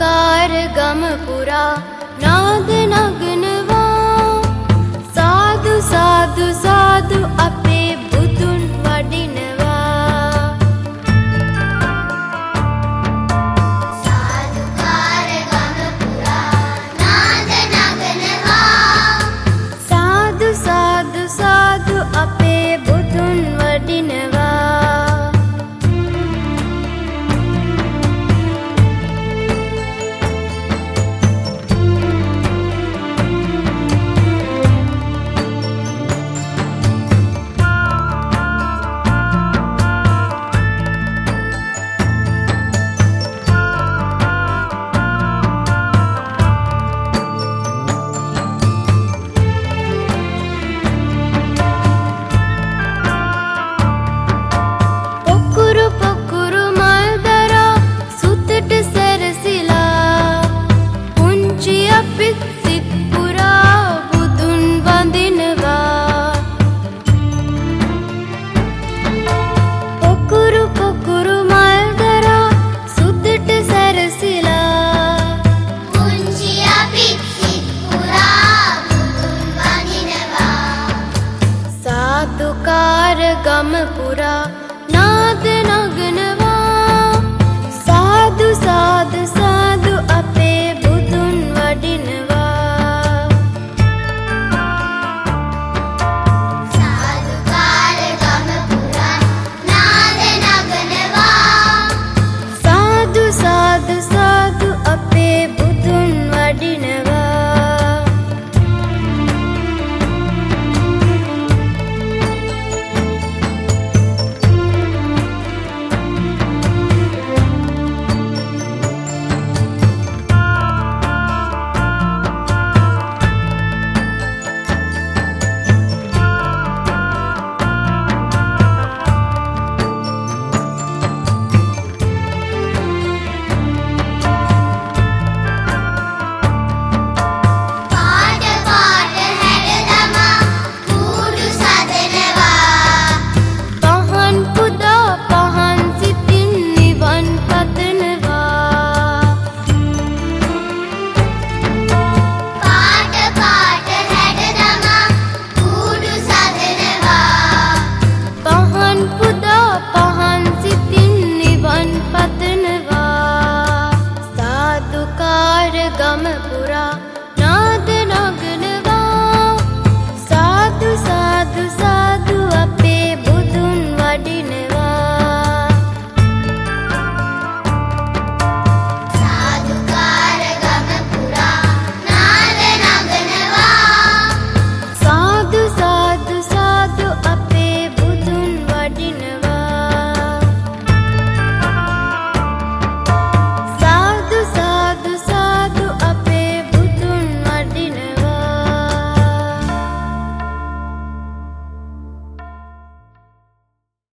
Car गम car गम गम बुरा।